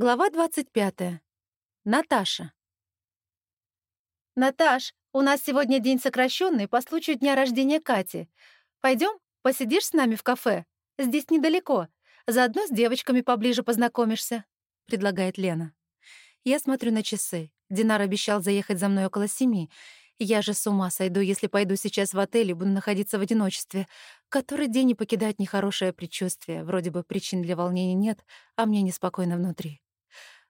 Глава 25. Наташа. «Наташ, у нас сегодня день сокращенный по случаю дня рождения Кати. Пойдем, посидишь с нами в кафе? Здесь недалеко. Заодно с девочками поближе познакомишься», — предлагает Лена. Я смотрю на часы. Динар обещал заехать за мной около семи. Я же с ума сойду, если пойду сейчас в отель и буду находиться в одиночестве. Который день и покидать нехорошее предчувствие. Вроде бы причин для волнения нет, а мне неспокойно внутри.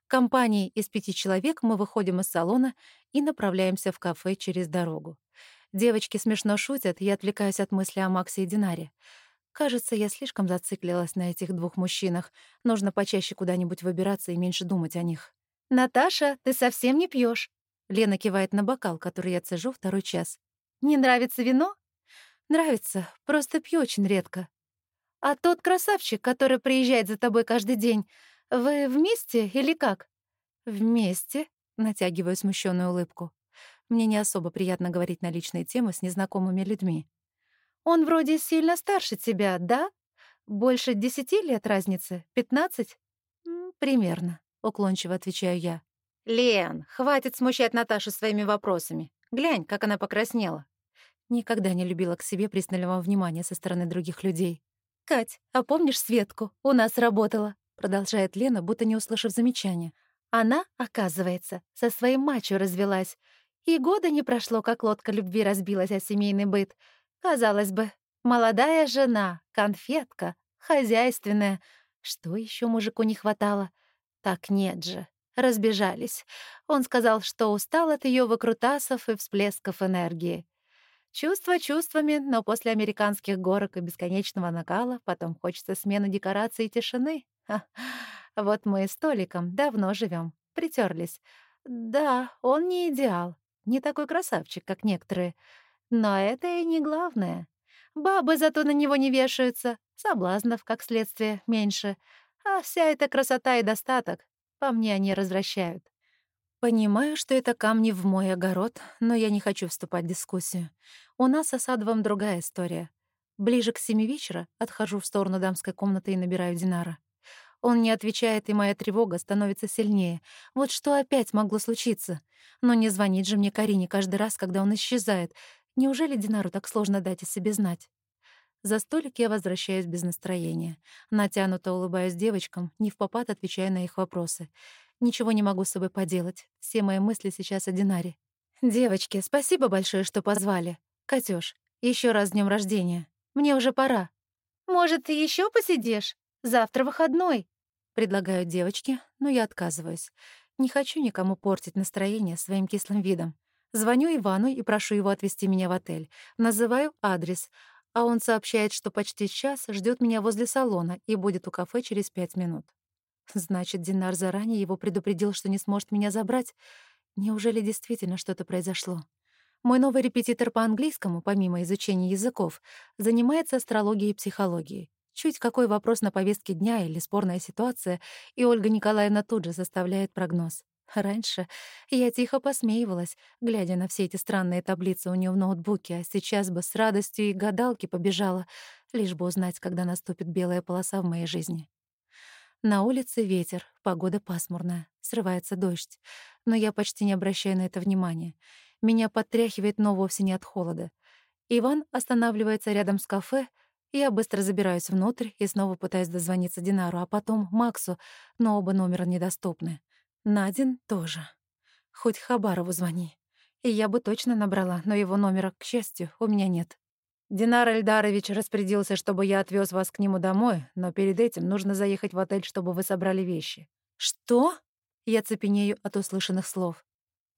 Компанией из пяти человек мы выходим из салона и направляемся в кафе через дорогу. Девочки смешно шутят, я отвлекаюсь от мысли о Максе и Динаре. Кажется, я слишком зациклилась на этих двух мужчинах. Нужно почаще куда-нибудь выбираться и меньше думать о них. «Наташа, ты совсем не пьешь. Лена кивает на бокал, который я цежу второй час. «Не нравится вино?» «Нравится, просто пью очень редко». «А тот красавчик, который приезжает за тобой каждый день, «Вы вместе или как?» «Вместе», — натягиваю смущенную улыбку. Мне не особо приятно говорить на личные темы с незнакомыми людьми. «Он вроде сильно старше тебя, да? Больше десяти лет разницы? Пятнадцать?» «Примерно», — уклончиво отвечаю я. «Лен, хватит смущать Наташу своими вопросами. Глянь, как она покраснела». Никогда не любила к себе пристального внимания со стороны других людей. «Кать, а помнишь Светку? У нас работала продолжает Лена, будто не услышав замечания. Она, оказывается, со своим мачо развелась. И года не прошло, как лодка любви разбилась о семейный быт. Казалось бы, молодая жена, конфетка, хозяйственная. Что еще мужику не хватало? Так нет же. Разбежались. Он сказал, что устал от ее выкрутасов и всплесков энергии. Чувства чувствами, но после американских горок и бесконечного накала потом хочется смены декораций и тишины. Ха, вот мы с Толиком давно живем, притерлись. Да, он не идеал, не такой красавчик, как некоторые. Но это и не главное. Бабы зато на него не вешаются, соблазнов, как следствие, меньше. А вся эта красота и достаток, по мне, они развращают. Понимаю, что это камни в мой огород, но я не хочу вступать в дискуссию. У нас с Осадовым другая история. Ближе к семи вечера отхожу в сторону дамской комнаты и набираю Динара. Он не отвечает, и моя тревога становится сильнее. Вот что опять могло случиться? Но не звонит же мне Карине каждый раз, когда он исчезает. Неужели Динару так сложно дать о себе знать? За столик я возвращаюсь без настроения. Натянуто улыбаюсь девочкам, не в попад отвечая на их вопросы. Ничего не могу с собой поделать. Все мои мысли сейчас о Динаре. «Девочки, спасибо большое, что позвали. Катюш, еще раз с днем рождения. Мне уже пора». «Может, ты еще посидишь?» Завтра выходной», — предлагают девочки, но я отказываюсь. Не хочу никому портить настроение своим кислым видом. Звоню Ивану и прошу его отвезти меня в отель. Называю адрес, а он сообщает, что почти час ждет меня возле салона и будет у кафе через пять минут. Значит, Динар заранее его предупредил, что не сможет меня забрать. Неужели действительно что-то произошло? Мой новый репетитор по английскому, помимо изучения языков, занимается астрологией и психологией. Чуть какой вопрос на повестке дня или спорная ситуация, и Ольга Николаевна тут же составляет прогноз. Раньше я тихо посмеивалась, глядя на все эти странные таблицы у нее в ноутбуке, а сейчас бы с радостью и гадалки побежала, лишь бы узнать, когда наступит белая полоса в моей жизни. На улице ветер, погода пасмурная, срывается дождь, но я почти не обращаю на это внимания. Меня подтряхивает, но вовсе не от холода. Иван останавливается рядом с кафе я быстро забираюсь внутрь и снова пытаюсь дозвониться Динару, а потом Максу, но оба номера недоступны. Надин тоже. Хоть Хабарову звони. И я бы точно набрала, но его номера, к счастью, у меня нет. Динар Эльдарович распорядился, чтобы я отвез вас к нему домой, но перед этим нужно заехать в отель, чтобы вы собрали вещи. Что? Я цепенею от услышанных слов.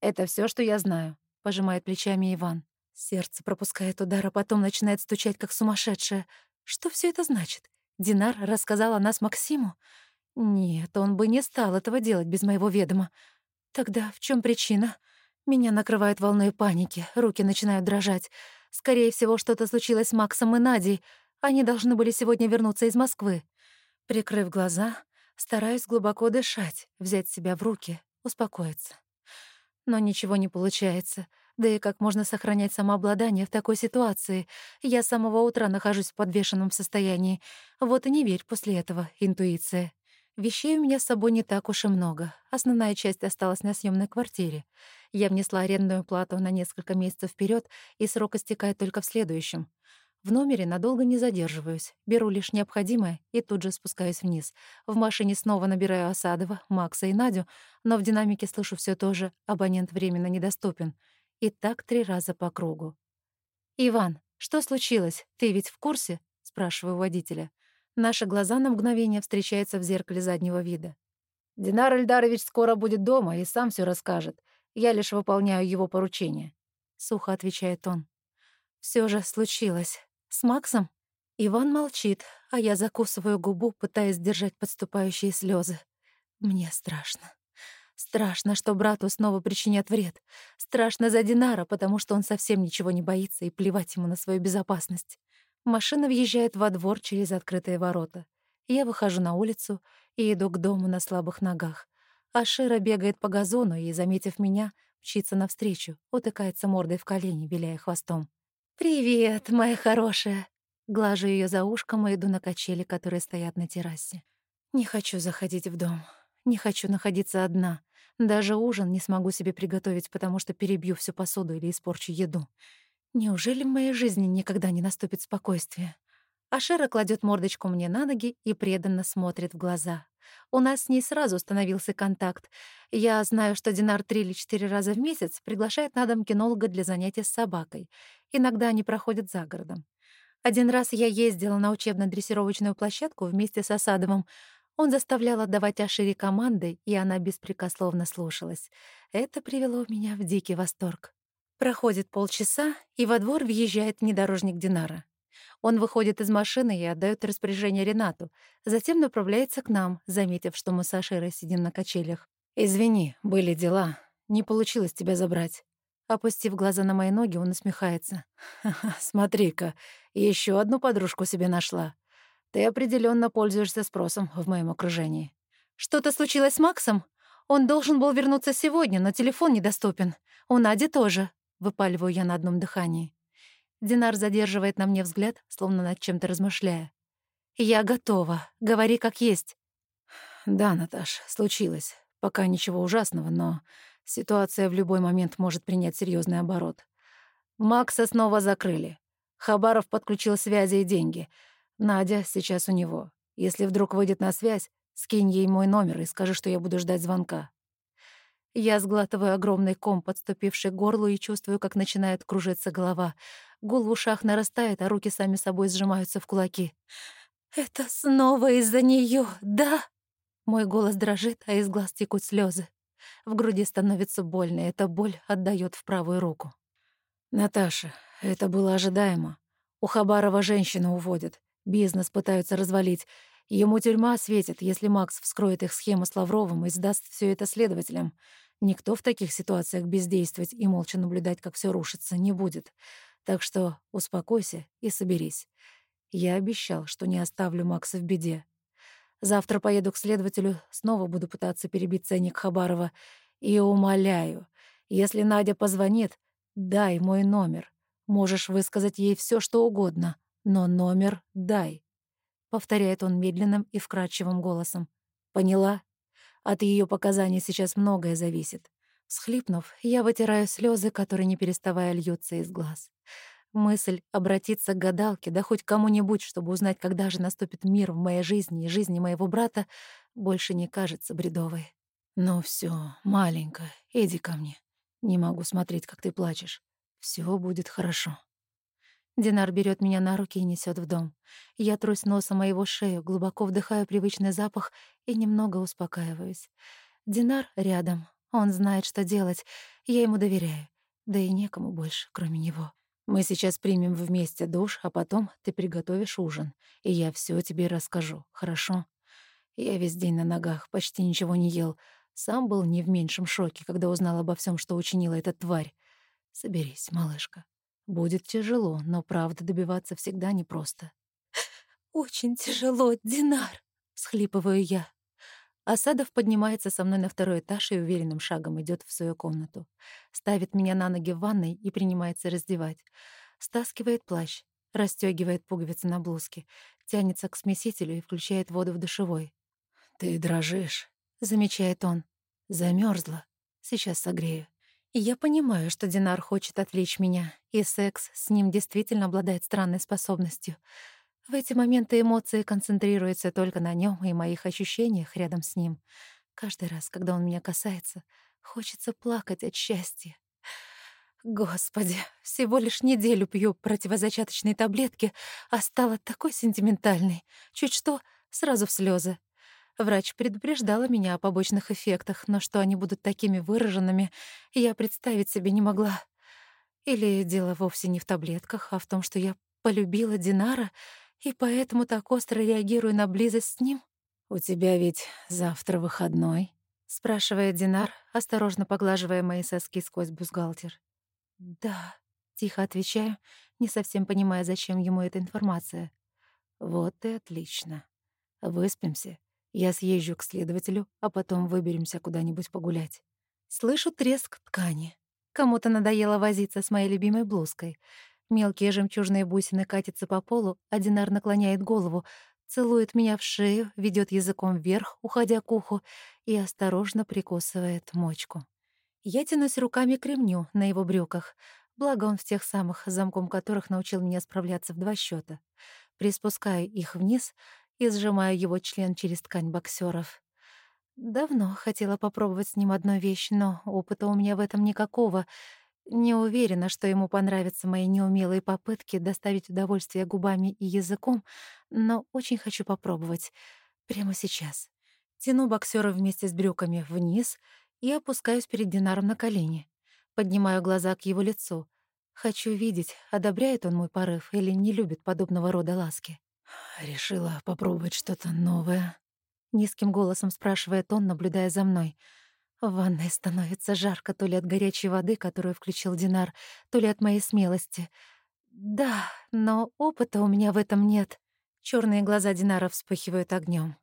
Это все, что я знаю, пожимает плечами Иван. Сердце пропускает удар, а потом начинает стучать, как сумасшедшее. Что все это значит? Динар рассказал о нас Максиму? Нет, он бы не стал этого делать без моего ведома. Тогда в чем причина? Меня накрывает волной паники, руки начинают дрожать. Скорее всего, что-то случилось с Максом и Надей. Они должны были сегодня вернуться из Москвы. Прикрыв глаза, стараюсь глубоко дышать, взять себя в руки, успокоиться. Но ничего не получается. Да и как можно сохранять самообладание в такой ситуации? Я с самого утра нахожусь в подвешенном состоянии. Вот и не верь после этого, интуиция. Вещей у меня с собой не так уж и много. Основная часть осталась на съемной квартире. Я внесла арендную плату на несколько месяцев вперед, и срок истекает только в следующем. В номере надолго не задерживаюсь, беру лишь необходимое и тут же спускаюсь вниз. В машине снова набираю Осадова, Макса и Надю, но в динамике слышу все то же «абонент временно недоступен». И так три раза по кругу. «Иван, что случилось? Ты ведь в курсе?» — спрашиваю водителя. Наши глаза на мгновение встречаются в зеркале заднего вида. «Динар Эльдарович скоро будет дома и сам все расскажет. Я лишь выполняю его поручение», — сухо отвечает он. Все же случилось. С Максом? Иван молчит, а я закусываю губу, пытаясь сдержать подступающие слезы. Мне страшно. Страшно, что брату снова причинят вред. Страшно за Динара, потому что он совсем ничего не боится и плевать ему на свою безопасность. Машина въезжает во двор через открытые ворота. Я выхожу на улицу и иду к дому на слабых ногах. Ашира бегает по газону и, заметив меня, мчится навстречу, утыкается мордой в колени, виляя хвостом. «Привет, моя хорошая!» Глажу ее за ушком и иду на качели, которые стоят на террасе. Не хочу заходить в дом. Не хочу находиться одна. Даже ужин не смогу себе приготовить, потому что перебью всю посуду или испорчу еду. Неужели в моей жизни никогда не наступит спокойствие? Ашера кладет мордочку мне на ноги и преданно смотрит в глаза. У нас с ней сразу установился контакт. Я знаю, что Динар три или четыре раза в месяц приглашает на дом кинолога для занятия с собакой. Иногда они проходят за городом. Один раз я ездила на учебно-дрессировочную площадку вместе с Осадовым. Он заставлял отдавать Ашире команды, и она беспрекословно слушалась. Это привело меня в дикий восторг. Проходит полчаса, и во двор въезжает внедорожник Динара. Он выходит из машины и отдает распоряжение Ренату, затем направляется к нам, заметив, что мы с Аширой сидим на качелях. «Извини, были дела. Не получилось тебя забрать». Опустив глаза на мои ноги, он усмехается. «Ха-ха, смотри-ка, еще одну подружку себе нашла. Ты определенно пользуешься спросом в моем окружении». «Что-то случилось с Максом? Он должен был вернуться сегодня, но телефон недоступен. У Нади тоже», — выпаливаю я на одном дыхании. Динар задерживает на мне взгляд, словно над чем-то размышляя. «Я готова. Говори как есть». «Да, Наташ, случилось. Пока ничего ужасного, но ситуация в любой момент может принять серьезный оборот. Макса снова закрыли. Хабаров подключил связи и деньги. Надя сейчас у него. Если вдруг выйдет на связь, скинь ей мой номер и скажи, что я буду ждать звонка. Я сглатываю огромный ком, подступивший к горлу, и чувствую, как начинает кружиться голова. Гул в ушах нарастает, а руки сами собой сжимаются в кулаки. «Это снова из-за нее, да?» Мой голос дрожит, а из глаз текут слезы. В груди становится больно, эта боль отдает в правую руку. «Наташа, это было ожидаемо. У Хабарова женщину уводят. Бизнес пытаются развалить. Ему тюрьма светит, если Макс вскроет их схему с Лавровым и сдаст все это следователям. Никто в таких ситуациях бездействовать и молча наблюдать, как все рушится, не будет. Так что успокойся и соберись. Я обещал, что не оставлю Макса в беде. Завтра поеду к следователю, снова буду пытаться перебить ценник Хабарова. И умоляю, если Надя позвонит, дай мой номер. Можешь высказать ей все, что угодно, но номер дай. Повторяет он медленным и вкрадчивым голосом. Поняла? От ее показаний сейчас многое зависит. Схлипнув, я вытираю слезы, которые не переставая льются из глаз. Мысль обратиться к гадалке, да хоть кому-нибудь, чтобы узнать, когда же наступит мир в моей жизни и жизни моего брата, больше не кажется бредовой. «Ну все, маленькая, иди ко мне. Не могу смотреть, как ты плачешь. Все будет хорошо». Динар берет меня на руки и несет в дом. Я трусь носом моего шею, глубоко вдыхаю привычный запах и немного успокаиваюсь. Динар рядом. Он знает, что делать. Я ему доверяю. Да и некому больше, кроме него. Мы сейчас примем вместе душ, а потом ты приготовишь ужин, и я все тебе расскажу, хорошо? Я весь день на ногах, почти ничего не ел. Сам был не в меньшем шоке, когда узнал обо всем, что учинила эта тварь. Соберись, малышка. Будет тяжело, но правда добиваться всегда непросто. «Очень тяжело, Динар!» — схлипываю я. Асадов поднимается со мной на второй этаж и уверенным шагом идет в свою комнату. Ставит меня на ноги в ванной и принимается раздевать. Стаскивает плащ, расстегивает пуговицы на блузке, тянется к смесителю и включает воду в душевой. «Ты дрожишь», — замечает он. Замерзла. Сейчас согрею. Я понимаю, что Динар хочет отвлечь меня, и секс с ним действительно обладает странной способностью. В эти моменты эмоции концентрируются только на нем и моих ощущениях рядом с ним. Каждый раз, когда он меня касается, хочется плакать от счастья. Господи, всего лишь неделю пью противозачаточные таблетки, а стала такой сентиментальной. Чуть что, сразу в слезы. Врач предупреждала меня о побочных эффектах, но что они будут такими выраженными, я представить себе не могла. Или дело вовсе не в таблетках, а в том, что я полюбила Динара и поэтому так остро реагирую на близость с ним. «У тебя ведь завтра выходной?» — спрашивает Динар, осторожно поглаживая мои соски сквозь бюстгальтер. «Да», — тихо отвечаю, не совсем понимая, зачем ему эта информация. «Вот и отлично. Выспимся я съезжу к следователю, а потом выберемся куда-нибудь погулять. Слышу треск ткани. Кому-то надоело возиться с моей любимой блузкой. Мелкие жемчужные бусины катятся по полу, а Динар наклоняет голову, целует меня в шею, ведет языком вверх, уходя к уху, и осторожно прикусывает мочку. Я тянусь руками к ремню на его брюках, благо он в тех самых, замком которых научил меня справляться в два счета. Приспускаю их вниз, и сжимаю его член через ткань боксеров. Давно хотела попробовать с ним одну вещь, но опыта у меня в этом никакого. Не уверена, что ему понравятся мои неумелые попытки доставить удовольствие губами и языком, но очень хочу попробовать. Прямо сейчас. Тяну боксера вместе с брюками вниз и опускаюсь перед Динаром на колени. Поднимаю глаза к его лицу. Хочу видеть, одобряет он мой порыв или не любит подобного рода ласки. «Решила попробовать что-то новое?» Низким голосом спрашивает он, наблюдая за мной. В ванной становится жарко то ли от горячей воды, которую включил Динар, то ли от моей смелости. Да, но опыта у меня в этом нет. Черные глаза Динара вспыхивают огнем.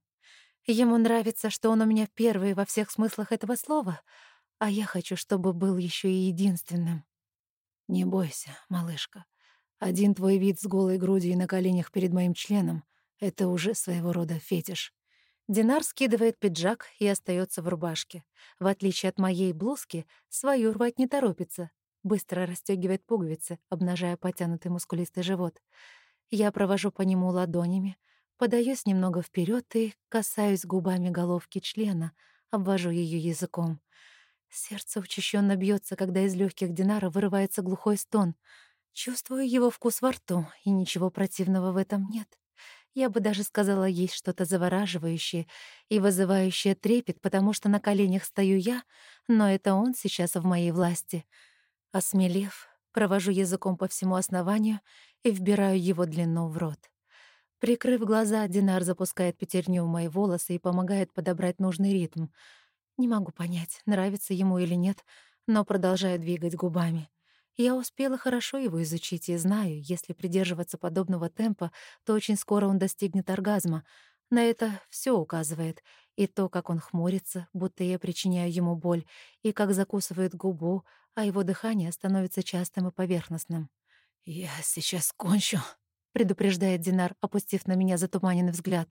Ему нравится, что он у меня первый во всех смыслах этого слова, а я хочу, чтобы был еще и единственным. Не бойся, малышка. Один твой вид с голой грудью и на коленях перед моим членом — это уже своего рода фетиш. Динар скидывает пиджак и остается в рубашке. В отличие от моей блузки, свою рвать не торопится. Быстро расстегивает пуговицы, обнажая потянутый мускулистый живот. Я провожу по нему ладонями, подаюсь немного вперед и касаюсь губами головки члена, обвожу ее языком. Сердце учащенно бьется, когда из легких Динара вырывается глухой стон — Чувствую его вкус во рту, и ничего противного в этом нет. Я бы даже сказала, есть что-то завораживающее и вызывающее трепет, потому что на коленях стою я, но это он сейчас в моей власти. Осмелев, провожу языком по всему основанию и вбираю его длину в рот. Прикрыв глаза, Динар запускает пятерню в мои волосы и помогает подобрать нужный ритм. Не могу понять, нравится ему или нет, но продолжаю двигать губами. Я успела хорошо его изучить и знаю, если придерживаться подобного темпа, то очень скоро он достигнет оргазма. На это все указывает. И то, как он хмурится, будто я причиняю ему боль, и как закусывает губу, а его дыхание становится частым и поверхностным. «Я сейчас кончу», — предупреждает Динар, опустив на меня затуманенный взгляд.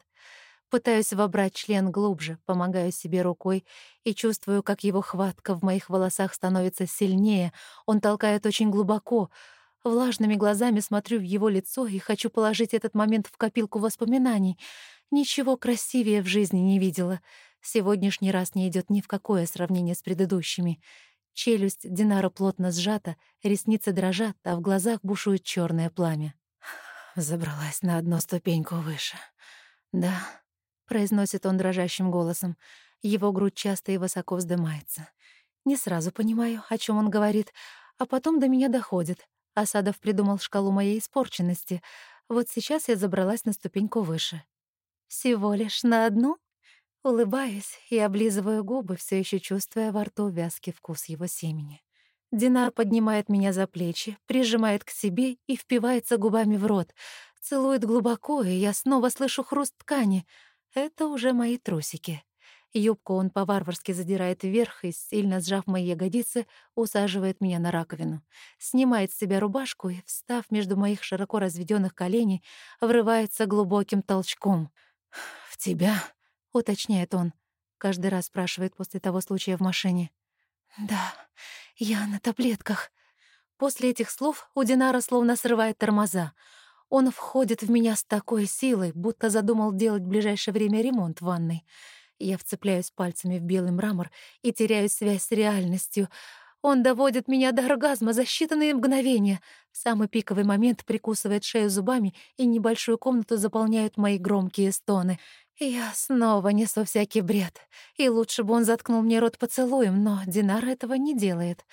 Пытаюсь вобрать член глубже, помогаю себе рукой и чувствую, как его хватка в моих волосах становится сильнее. Он толкает очень глубоко. Влажными глазами смотрю в его лицо и хочу положить этот момент в копилку воспоминаний. Ничего красивее в жизни не видела. Сегодняшний раз не идет ни в какое сравнение с предыдущими. Челюсть Динара плотно сжата, ресницы дрожат, а в глазах бушует черное пламя. Забралась на одну ступеньку выше. Да, произносит он дрожащим голосом. Его грудь часто и высоко вздымается. Не сразу понимаю, о чем он говорит, а потом до меня доходит. Асадов придумал шкалу моей испорченности. Вот сейчас я забралась на ступеньку выше. Всего лишь на одну? Улыбаюсь и облизываю губы, все еще чувствуя во рту вязкий вкус его семени. Динар поднимает меня за плечи, прижимает к себе и впивается губами в рот. Целует глубоко, и я снова слышу хруст ткани — это уже мои трусики. Юбку он по-варварски задирает вверх и, сильно сжав мои ягодицы, усаживает меня на раковину. Снимает с себя рубашку и, встав между моих широко разведённых коленей, врывается глубоким толчком. «В тебя?» — уточняет он. Каждый раз спрашивает после того случая в машине. «Да, я на таблетках». После этих слов у Динара словно срывает тормоза. Он входит в меня с такой силой, будто задумал делать в ближайшее время ремонт в ванной. Я вцепляюсь пальцами в белый мрамор и теряю связь с реальностью. Он доводит меня до оргазма за считанные мгновения. В самый пиковый момент прикусывает шею зубами, и небольшую комнату заполняют мои громкие стоны. Я снова несу всякий бред. И лучше бы он заткнул мне рот поцелуем, но Динар этого не делает.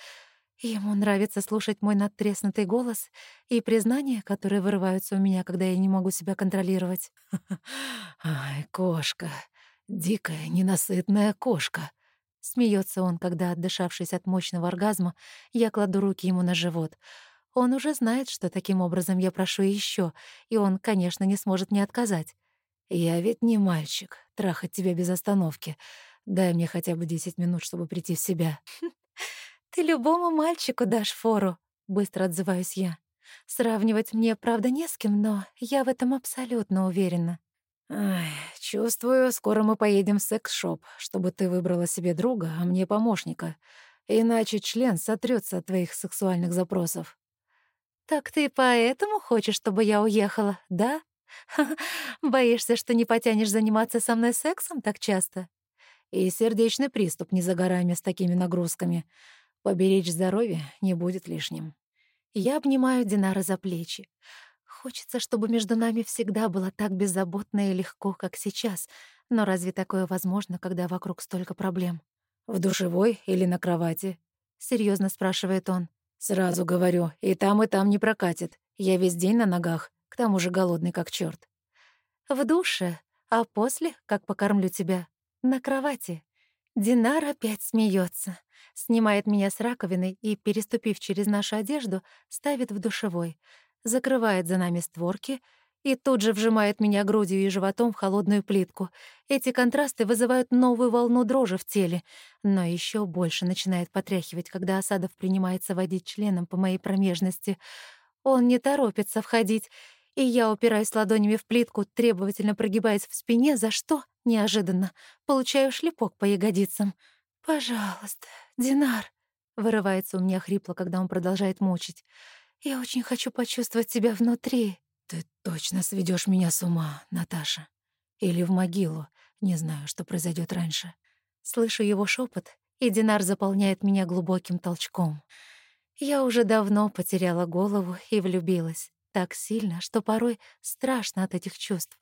Ему нравится слушать мой надтреснутый голос и признания, которые вырываются у меня, когда я не могу себя контролировать. «Ай, кошка, дикая, ненасытная кошка!» Смеется он, когда, отдышавшись от мощного оргазма, я кладу руки ему на живот. Он уже знает, что таким образом я прошу еще, и он, конечно, не сможет мне отказать. «Я ведь не мальчик, трахать тебя без остановки. Дай мне хотя бы десять минут, чтобы прийти в себя». «Ты любому мальчику дашь фору», — быстро отзываюсь я. Сравнивать мне, правда, не с кем, но я в этом абсолютно уверена. Ай, чувствую, скоро мы поедем в секс-шоп, чтобы ты выбрала себе друга, а мне помощника. Иначе член сотрется от твоих сексуальных запросов. Так ты поэтому хочешь, чтобы я уехала, да? Боишься, что не потянешь заниматься со мной сексом так часто? И сердечный приступ не за горами с такими нагрузками. Поберечь здоровье не будет лишним. Я обнимаю Динара за плечи. Хочется, чтобы между нами всегда было так беззаботно и легко, как сейчас. Но разве такое возможно, когда вокруг столько проблем? «В душевой или на кровати?» — серьезно спрашивает он. «Сразу говорю, и там, и там не прокатит. Я весь день на ногах, к тому же голодный как черт. «В душе, а после, как покормлю тебя, на кровати». Динар опять смеется, снимает меня с раковины и, переступив через нашу одежду, ставит в душевой, закрывает за нами створки и тут же вжимает меня грудью и животом в холодную плитку. Эти контрасты вызывают новую волну дрожи в теле, но еще больше начинает потряхивать, когда Осадов принимается водить членом по моей промежности. Он не торопится входить, и я упираюсь ладонями в плитку, требовательно прогибаясь в спине, за что, неожиданно, получаю шлепок по ягодицам. «Пожалуйста, Динар», — вырывается у меня хрипло, когда он продолжает мучить. «Я очень хочу почувствовать тебя внутри». «Ты точно сведешь меня с ума, Наташа. Или в могилу. Не знаю, что произойдет раньше». Слышу его шепот, и Динар заполняет меня глубоким толчком. Я уже давно потеряла голову и влюбилась. Так сильно, что порой страшно от этих чувств.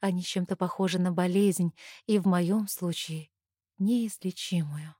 Они чем-то похожи на болезнь, и в моем случае неизлечимую.